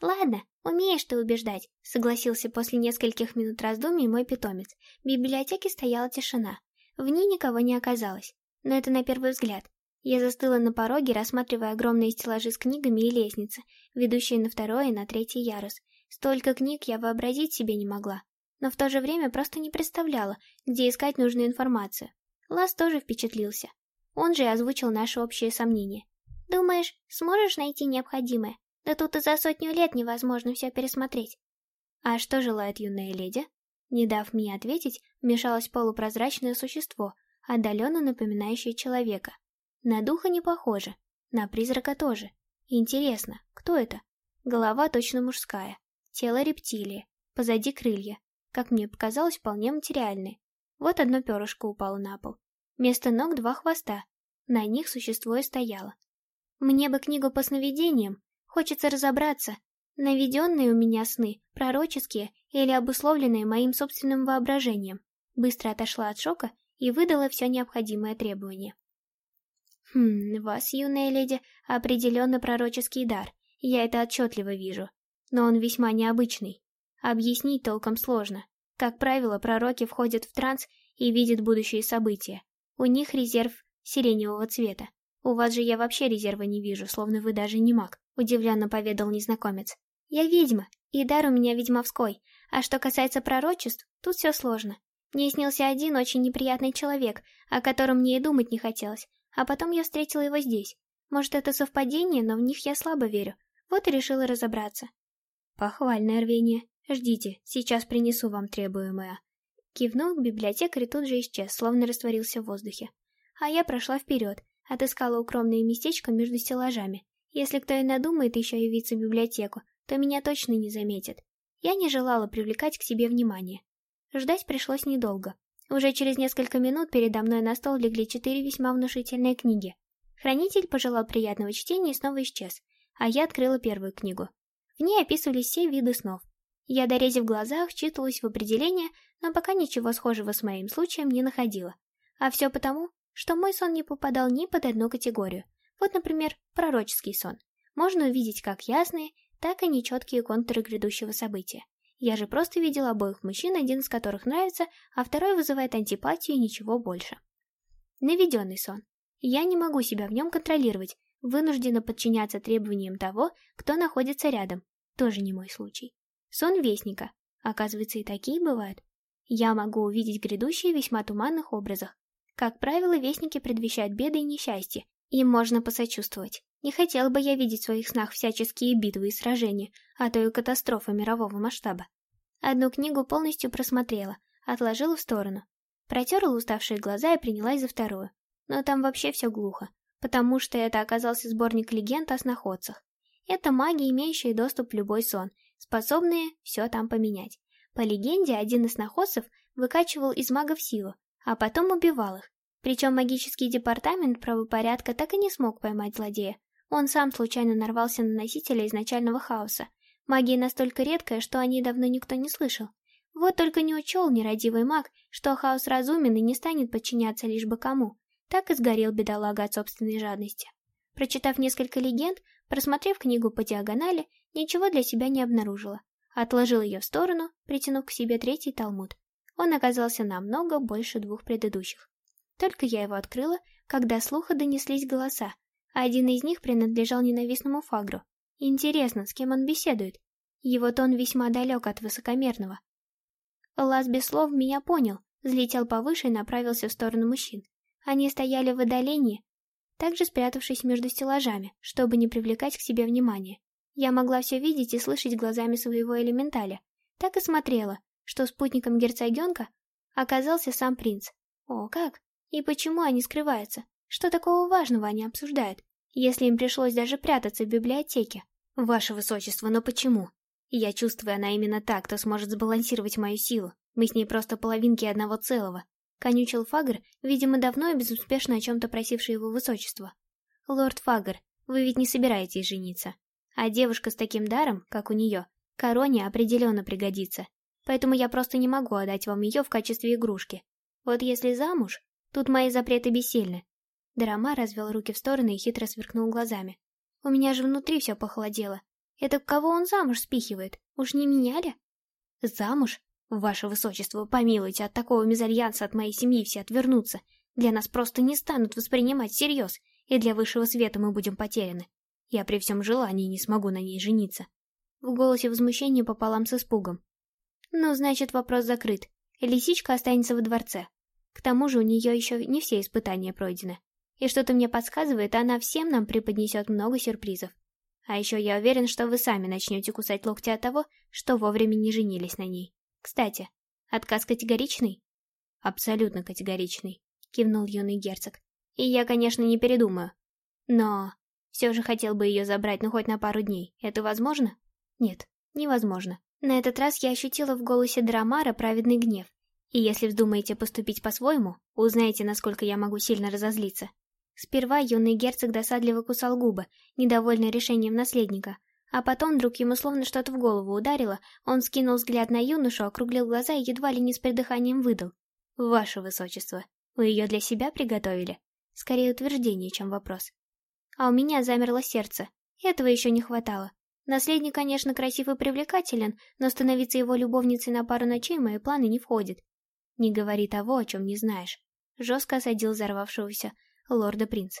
«Ладно, умеешь ты убеждать», — согласился после нескольких минут раздумий мой питомец. В библиотеке стояла тишина. В ней никого не оказалось. Но это на первый взгляд. Я застыла на пороге, рассматривая огромные стеллажи с книгами и лестницы, ведущие на второй и на третий ярус. Столько книг я вообразить себе не могла. Но в то же время просто не представляла, где искать нужную информацию. Лас тоже впечатлился. Он же и озвучил наши общие сомнения. «Думаешь, сможешь найти необходимое? Да тут и за сотню лет невозможно все пересмотреть. А что желает юная леди? Не дав мне ответить, вмешалось полупрозрачное существо, отдаленно напоминающее человека. На духа не похоже, на призрака тоже. Интересно, кто это? Голова точно мужская, тело рептилии, позади крылья, как мне показалось, вполне материальные. Вот одно перышко упало на пол. Вместо ног два хвоста. На них существо и стояло. Мне бы книгу по сновидениям, Хочется разобраться, наведенные у меня сны, пророческие или обусловленные моим собственным воображением. Быстро отошла от шока и выдала все необходимое требование. Хм, вас, юная леди, определенно пророческий дар, я это отчетливо вижу. Но он весьма необычный. Объяснить толком сложно. Как правило, пророки входят в транс и видят будущие события. У них резерв сиреневого цвета. У вас же я вообще резерва не вижу, словно вы даже не маг. — удивленно поведал незнакомец. «Я ведьма, и дар у меня ведьмовской, а что касается пророчеств, тут все сложно. Мне снился один очень неприятный человек, о котором мне и думать не хотелось, а потом я встретила его здесь. Может, это совпадение, но в них я слабо верю. Вот и решила разобраться». «Похвальное рвение. Ждите, сейчас принесу вам требуемое». Кивнул к библиотекарь и тут же исчез, словно растворился в воздухе. А я прошла вперед, отыскала укромное местечко между стеллажами, если кто и надумает еще явиться в библиотеку, то меня точно не заметит. Я не желала привлекать к себе внимание. Ждать пришлось недолго. Уже через несколько минут передо мной на стол легли четыре весьма внушительные книги. Хранитель пожелал приятного чтения и снова исчез, а я открыла первую книгу. В ней описывались все виды снов. Я, дорезив глазах, вчитывалась в определение, но пока ничего схожего с моим случаем не находила. А все потому, что мой сон не попадал ни под одну категорию. Вот, например, пророческий сон. Можно увидеть как ясные, так и нечеткие контуры грядущего события. Я же просто видела обоих мужчин, один из которых нравится, а второй вызывает антипатию и ничего больше. Наведенный сон. Я не могу себя в нем контролировать, вынуждена подчиняться требованиям того, кто находится рядом. Тоже не мой случай. Сон вестника. Оказывается, и такие бывают. Я могу увидеть грядущие весьма туманных образах. Как правило, вестники предвещают беды и несчастья, им можно посочувствовать. Не хотел бы я видеть в своих снах всяческие битвы и сражения, а то и катастрофы мирового масштаба. Одну книгу полностью просмотрела, отложила в сторону. Протерла уставшие глаза и принялась за вторую. Но там вообще все глухо, потому что это оказался сборник легенд о сноходцах. Это маги, имеющие доступ в любой сон, способные все там поменять. По легенде, один из находцев выкачивал из магов силу, а потом убивал их, причем магический департамент правопорядка так и не смог поймать злодея. Он сам случайно нарвался на носителя изначального хаоса. Магия настолько редкая, что о ней давно никто не слышал. Вот только не учел нерадивый маг, что хаос разумен и не станет подчиняться лишь бы кому. Так и сгорел бедолага от собственной жадности. Прочитав несколько легенд, просмотрев книгу по диагонали, ничего для себя не обнаружила. Отложил ее в сторону, притянув к себе третий талмуд. Он оказался намного больше двух предыдущих. Только я его открыла, когда слуха донеслись голоса. Один из них принадлежал ненавистному Фагру. Интересно, с кем он беседует? Его тон весьма далек от высокомерного. Лас без слов меня понял, взлетел повыше и направился в сторону мужчин. Они стояли в отдалении, также спрятавшись между стеллажами, чтобы не привлекать к себе внимания. Я могла все видеть и слышать глазами своего элементаля. Так и смотрела, что спутником герцогенка оказался сам принц. О, как? И почему они скрываются? Что такого важного они обсуждают, если им пришлось даже прятаться в библиотеке? Ваше Высочество, но почему? Я чувствую, она именно так, кто сможет сбалансировать мою силу. Мы с ней просто половинки одного целого. Конючил Фагр, видимо, давно и безуспешно о чем-то просивший его Высочество. Лорд Фагр, вы ведь не собираетесь жениться. А девушка с таким даром, как у нее, короне определенно пригодится. Поэтому я просто не могу отдать вам ее в качестве игрушки. Вот если замуж, тут мои запреты бессильны. Драма развел руки в стороны и хитро сверкнул глазами. У меня же внутри все похолодело. Это кого он замуж спихивает? Уж не меня ли? Замуж? Ваше Высочество, помилуйте, от такого мезальянса от моей семьи все отвернутся. Для нас просто не станут воспринимать всерьез, и для высшего света мы будем потеряны. Я при всем желании не смогу на ней жениться. В голосе возмущение пополам с испугом. Ну, значит, вопрос закрыт. Лисичка останется во дворце. К тому же у нее еще не все испытания пройдены. И что-то мне подсказывает, она всем нам преподнесет много сюрпризов. А еще я уверен, что вы сами начнете кусать локти от того, что вовремя не женились на ней. Кстати, отказ категоричный? Абсолютно категоричный, кивнул юный герцог. И я, конечно, не передумаю. Но все же хотел бы ее забрать, ну хоть на пару дней. Это возможно? Нет, невозможно. На этот раз я ощутила в голосе Драмара праведный гнев. И если вздумаете поступить по-своему, узнаете, насколько я могу сильно разозлиться. Сперва юный герцог досадливо кусал губы, недовольный решением наследника, а потом вдруг ему словно что-то в голову ударило, он скинул взгляд на юношу, округлил глаза и едва ли не с придыханием выдал. «Ваше высочество, вы ее для себя приготовили?» Скорее утверждение, чем вопрос. А у меня замерло сердце. Этого еще не хватало. Наследник, конечно, красив и привлекателен, но становиться его любовницей на пару ночей в мои планы не входит. Не говори того, о чем не знаешь. Жестко осадил взорвавшегося лорда-принц.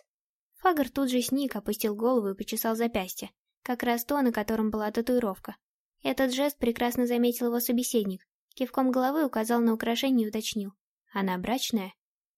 Фагр тут же сник, опустил голову и почесал запястье, как раз то, на котором была татуировка. Этот жест прекрасно заметил его собеседник. Кивком головы указал на украшение и уточнил. Она брачная?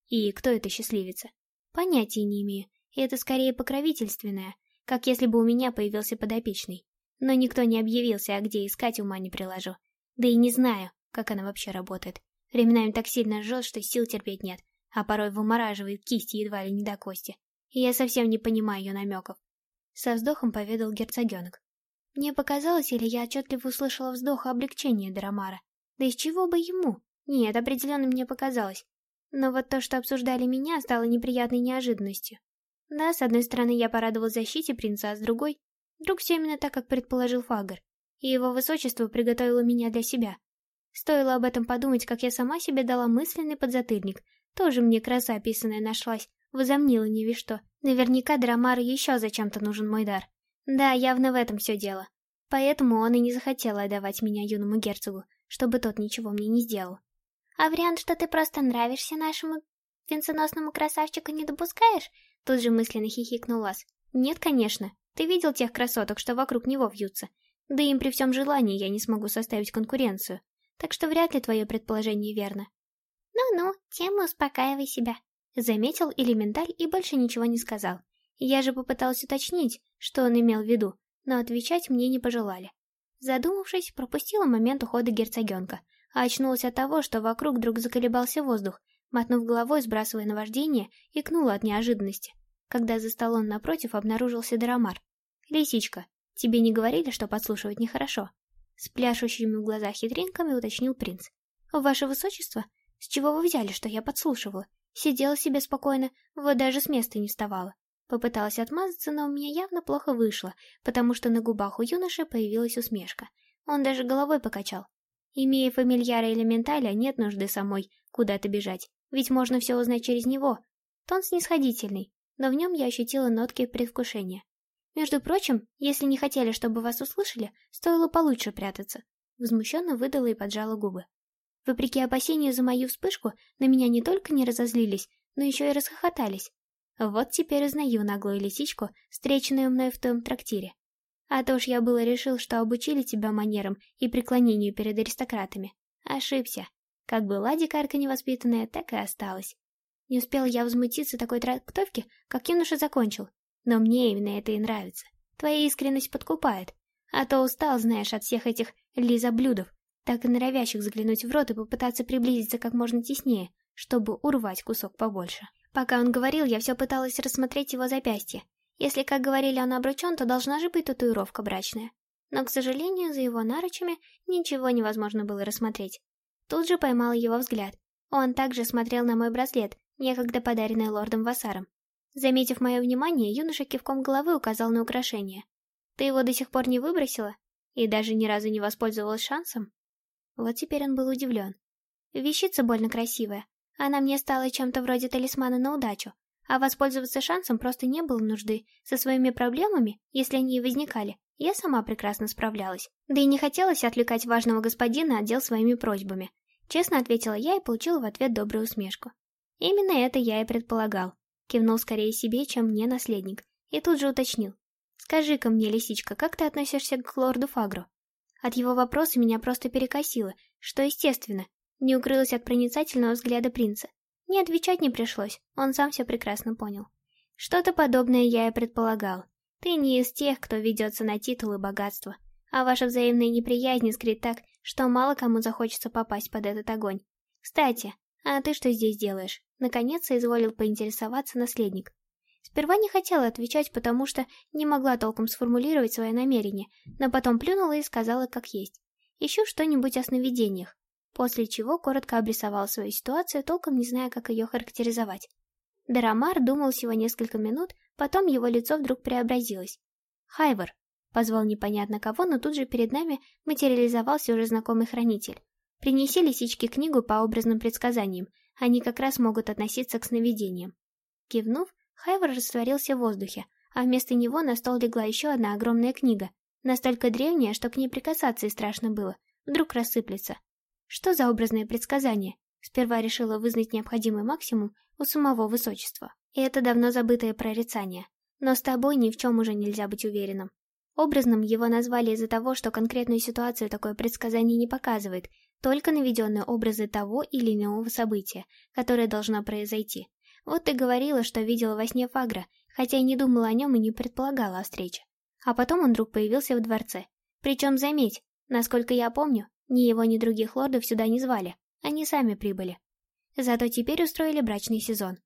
И кто эта счастливица? Понятия не имею, и это скорее покровительственное, как если бы у меня появился подопечный. Но никто не объявился, а где искать ума не приложу. Да и не знаю, как она вообще работает. Временами так сильно жжет, что сил терпеть нет, а порой вымораживает кисти едва ли не до кости. И я совсем не понимаю ее намеков. Со вздохом поведал герцогенок. Мне показалось, или я отчетливо услышала вздох облегчения Дарамара. Да из чего бы ему? Нет, определенно мне показалось. Но вот то, что обсуждали меня, стало неприятной неожиданностью. Да, с одной стороны, я порадовалась защите принца, а с другой... Вдруг все именно так, как предположил Фагр. И его высочество приготовило меня для себя. Стоило об этом подумать, как я сама себе дала мысленный подзатыльник, тоже мне краса описанная нашлась, возомнила не ви что. Наверняка Драмару еще зачем-то нужен мой дар. Да, явно в этом все дело. Поэтому он и не захотел отдавать меня юному герцогу, чтобы тот ничего мне не сделал. А вариант, что ты просто нравишься нашему венценосному красавчику, не допускаешь? Тут же мысленно хихикнул Лас. Нет, конечно. Ты видел тех красоток, что вокруг него вьются? Да им при всем желании я не смогу составить конкуренцию. Так что вряд ли твое предположение верно. «Ну-ну, тем успокаивай себя», — заметил элементаль и больше ничего не сказал. Я же попыталась уточнить, что он имел в виду, но отвечать мне не пожелали. Задумавшись, пропустила момент ухода герцогенка, а очнулась от того, что вокруг вдруг заколебался воздух, мотнув головой, сбрасывая наваждение, икнула от неожиданности, когда за столом напротив обнаружился Дарамар. «Лисичка, тебе не говорили, что подслушивать нехорошо?» С пляшущими в глазах хитринками уточнил принц. «Ваше высочество, с чего вы взяли, что я подслушивала? Сидела себе спокойно, вот даже с места не вставала. Попыталась отмазаться, но у меня явно плохо вышло, потому что на губах у юноши появилась усмешка. Он даже головой покачал. Имея фамильяра элементаля, нет нужды самой куда-то бежать, ведь можно все узнать через него. Тон снисходительный, но в нем я ощутила нотки предвкушения. Между прочим, если не хотели, чтобы вас услышали, стоило получше прятаться. Возмущенно выдала и поджала губы. Вопреки опасению за мою вспышку, на меня не только не разозлились, но еще и расхохотались. Вот теперь узнаю наглую лисичку, встреченную мной в том трактире. А то ж я было решил, что обучили тебя манерам и преклонению перед аристократами. Ошибся. Как была дикарка невоспитанная, так и осталась. Не успел я возмутиться такой трактовке, как юноша закончил. Но мне именно это и нравится. Твоя искренность подкупает. А то устал, знаешь, от всех этих лизоблюдов, так и норовящих заглянуть в рот и попытаться приблизиться как можно теснее, чтобы урвать кусок побольше. Пока он говорил, я все пыталась рассмотреть его запястье. Если, как говорили, он обручен, то должна же быть татуировка брачная. Но, к сожалению, за его наручами ничего невозможно было рассмотреть. Тут же поймала его взгляд. Он также смотрел на мой браслет, некогда подаренный лордом Вассаром. Заметив мое внимание, юноша кивком головы указал на украшение. «Ты его до сих пор не выбросила? И даже ни разу не воспользовалась шансом?» Вот теперь он был удивлен. Вещица больно красивая. Она мне стала чем-то вроде талисмана на удачу, а воспользоваться шансом просто не было нужды. Со своими проблемами, если они и возникали, я сама прекрасно справлялась. Да и не хотелось отвлекать важного господина отдел своими просьбами. Честно ответила я и получила в ответ добрую усмешку. Именно это я и предполагал. Кивнул скорее себе, чем мне наследник. И тут же уточнил. «Скажи-ка мне, лисичка, как ты относишься к лорду Фагру?» От его вопроса меня просто перекосило, что естественно, не укрылась от проницательного взгляда принца. Не отвечать не пришлось, он сам все прекрасно понял. Что-то подобное я и предполагал. Ты не из тех, кто ведется на титул и богатство, а ваша взаимная неприязнь искрит так, что мало кому захочется попасть под этот огонь. Кстати, а ты что здесь делаешь? Наконец соизволил поинтересоваться наследник. Сперва не хотела отвечать, потому что не могла толком сформулировать свое намерение, но потом плюнула и сказала как есть. Ищу что-нибудь о сновидениях после чего коротко обрисовал свою ситуацию, толком не зная, как ее характеризовать. Дарамар думал всего несколько минут, потом его лицо вдруг преобразилось. «Хайвор», — позвал непонятно кого, но тут же перед нами материализовался уже знакомый хранитель. «Принеси лисичке книгу по образным предсказаниям, они как раз могут относиться к сновидениям». Кивнув, Хайвор растворился в воздухе, а вместо него на стол легла еще одна огромная книга, настолько древняя, что к ней прикасаться и страшно было, вдруг рассыплется. Что за образное предсказание? Сперва решила вызнать необходимый максимум у самого высочества. И это давно забытое прорицание. Но с тобой ни в чем уже нельзя быть уверенным. Образным его назвали из-за того, что конкретную ситуацию такое предсказание не показывает, только наведенные образы того или иного события, которое должно произойти. Вот ты говорила, что видела во сне Фагра, хотя и не думала о нем и не предполагала о встрече. А потом он вдруг появился в дворце. Причем, заметь, насколько я помню, ни его, ни других лордов сюда не звали, они сами прибыли. Зато теперь устроили брачный сезон.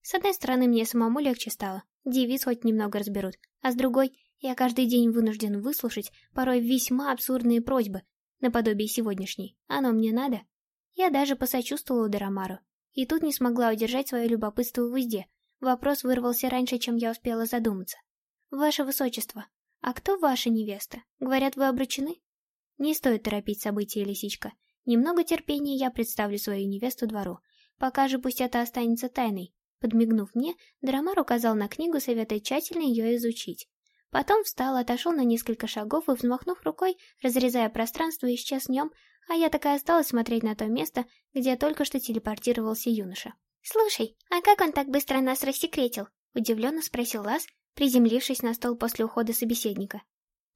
С одной стороны, мне самому легче стало, девиз хоть немного разберут, а с другой, я каждый день вынужден выслушать порой весьма абсурдные просьбы, наподобие сегодняшней. Оно мне надо? Я даже посочувствовала Дарамару. И тут не смогла удержать свое любопытство в узде. Вопрос вырвался раньше, чем я успела задуматься. «Ваше Высочество, а кто ваша невеста? Говорят, вы обручены?» Не стоит торопить события, лисичка. Немного терпения я представлю свою невесту двору. Пока же пусть это останется тайной. Подмигнув мне, Драмар указал на книгу, советуя тщательно ее изучить. Потом встал, отошел на несколько шагов и, взмахнув рукой, разрезая пространство, исчез в нем, а я так и осталась смотреть на то место, где только что телепортировался юноша. «Слушай, а как он так быстро нас рассекретил?» — удивленно спросил Лас, приземлившись на стол после ухода собеседника.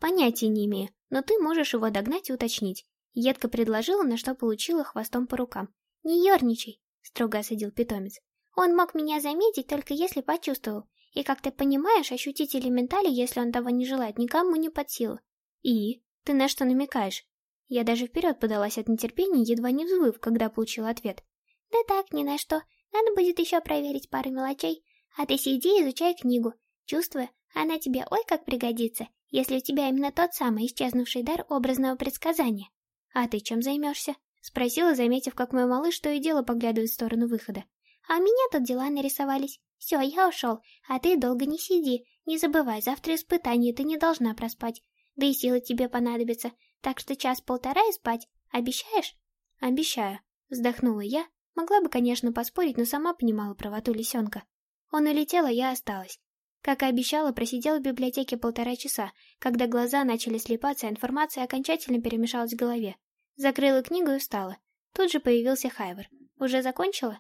Понятия не имею, но ты можешь его догнать и уточнить. Едко предложила, на что получила хвостом по рукам. «Не ерничай», — строго осадил питомец. «Он мог меня заметить, только если почувствовал. И, как ты понимаешь, ощутить элементали, если он того не желает, никому не под силу. И? Ты на что намекаешь?» Я даже вперед подалась от нетерпения, едва не взвыв, когда получила ответ. «Да так, ни на что. Надо будет еще проверить пару мелочей. А ты сиди и изучай книгу. Чувствуя, она тебе ой как пригодится если у тебя именно тот самый исчезнувший дар образного предсказания. А ты чем займешься? Спросила, заметив, как мой малыш то и дело поглядывает в сторону выхода. А у меня тут дела нарисовались. Все, я ушел, а ты долго не сиди. Не забывай, завтра испытание, ты не должна проспать. Да и силы тебе понадобятся, так что час-полтора и спать. Обещаешь? Обещаю. Вздохнула я. Могла бы, конечно, поспорить, но сама понимала правоту лисенка. Он улетел, а я осталась. Как и обещала, просидела в библиотеке полтора часа, когда глаза начали слепаться, а информация окончательно перемешалась в голове. Закрыла книгу и встала. Тут же появился Хайвер. «Уже закончила?»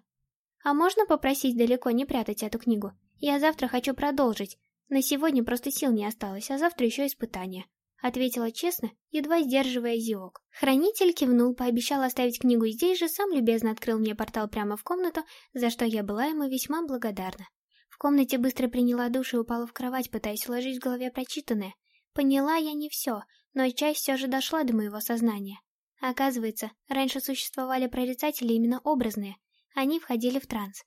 «А можно попросить далеко не прятать эту книгу? Я завтра хочу продолжить. На сегодня просто сил не осталось, а завтра еще испытание», — ответила честно, едва сдерживая зевок. Хранитель кивнул, пообещал оставить книгу здесь же, сам любезно открыл мне портал прямо в комнату, за что я была ему весьма благодарна. В комнате быстро приняла душ и упала в кровать, пытаясь уложить в голове прочитанное. Поняла я не все, но часть все же дошла до моего сознания. Оказывается, раньше существовали прорицатели именно образные. Они входили в транс.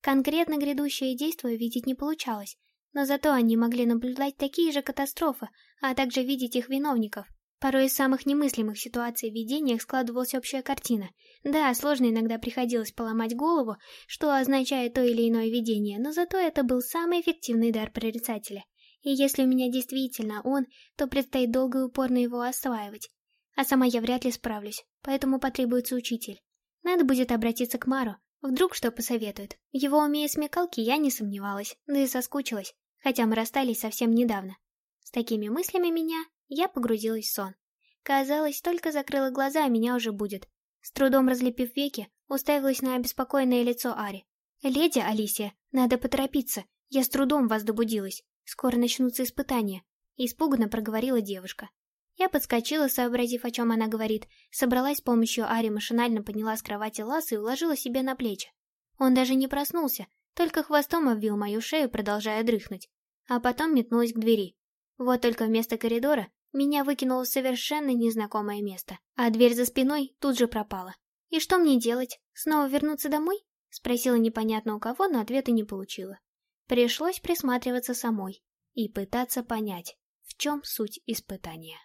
Конкретно грядущее действие видеть не получалось, но зато они могли наблюдать такие же катастрофы, а также видеть их виновников. Порой из самых немыслимых ситуаций в видениях складывалась общая картина. Да, сложно иногда приходилось поломать голову, что означает то или иное видение, но зато это был самый эффективный дар прорицателя. И если у меня действительно он, то предстоит долго и упорно его осваивать. А сама я вряд ли справлюсь, поэтому потребуется учитель. Надо будет обратиться к Мару, вдруг что посоветует. Его уме и смекалке я не сомневалась, да и соскучилась, хотя мы расстались совсем недавно. С такими мыслями меня я погрузилась в сон. Казалось, только закрыла глаза, а меня уже будет. С трудом разлепив веки, уставилась на обеспокоенное лицо Ари. «Леди Алисия, надо поторопиться. Я с трудом вас добудилась. Скоро начнутся испытания», — испуганно проговорила девушка. Я подскочила, сообразив, о чем она говорит, собралась с помощью Ари, машинально подняла с кровати лаз и уложила себе на плечи. Он даже не проснулся, только хвостом обвил мою шею, продолжая дрыхнуть. А потом метнулась к двери. Вот только вместо коридора меня выкинуло в совершенно незнакомое место, а дверь за спиной тут же пропала. «И что мне делать? Снова вернуться домой?» Спросила непонятно у кого, но ответа не получила. Пришлось присматриваться самой и пытаться понять, в чем суть испытания.